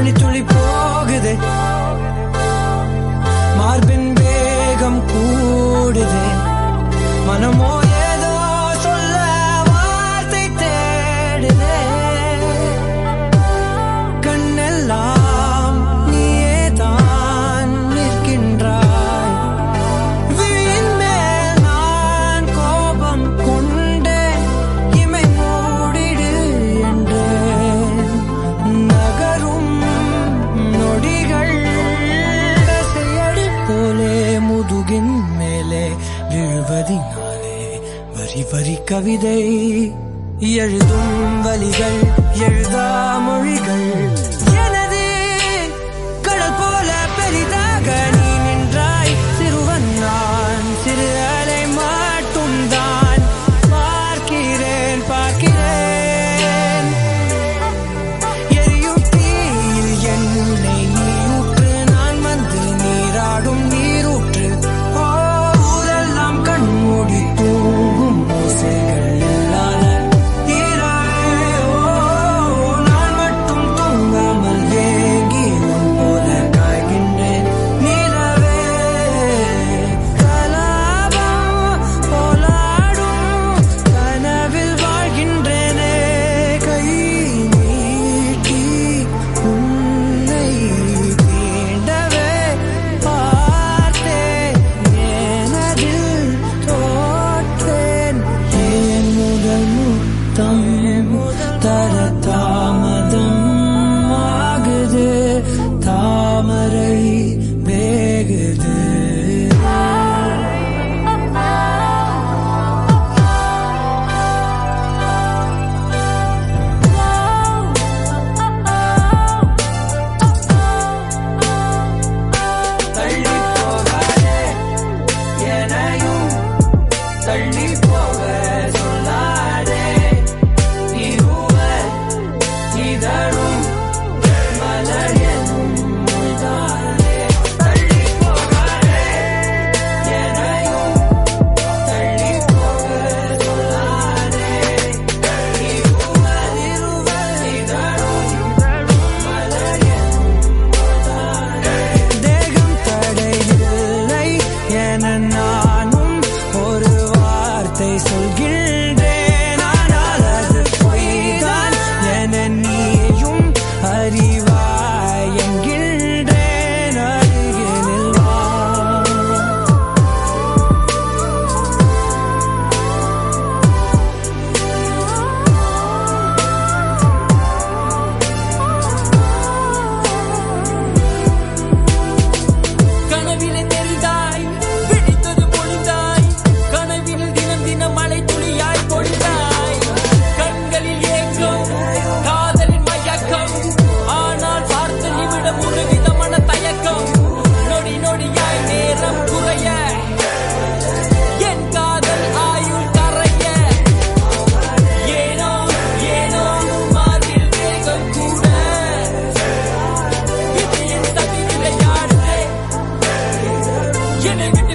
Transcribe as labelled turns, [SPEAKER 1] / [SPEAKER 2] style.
[SPEAKER 1] On est tous les வரி கவிதை எழுதும் வழிகள் எழுதா மொழிகள். எனது beginning.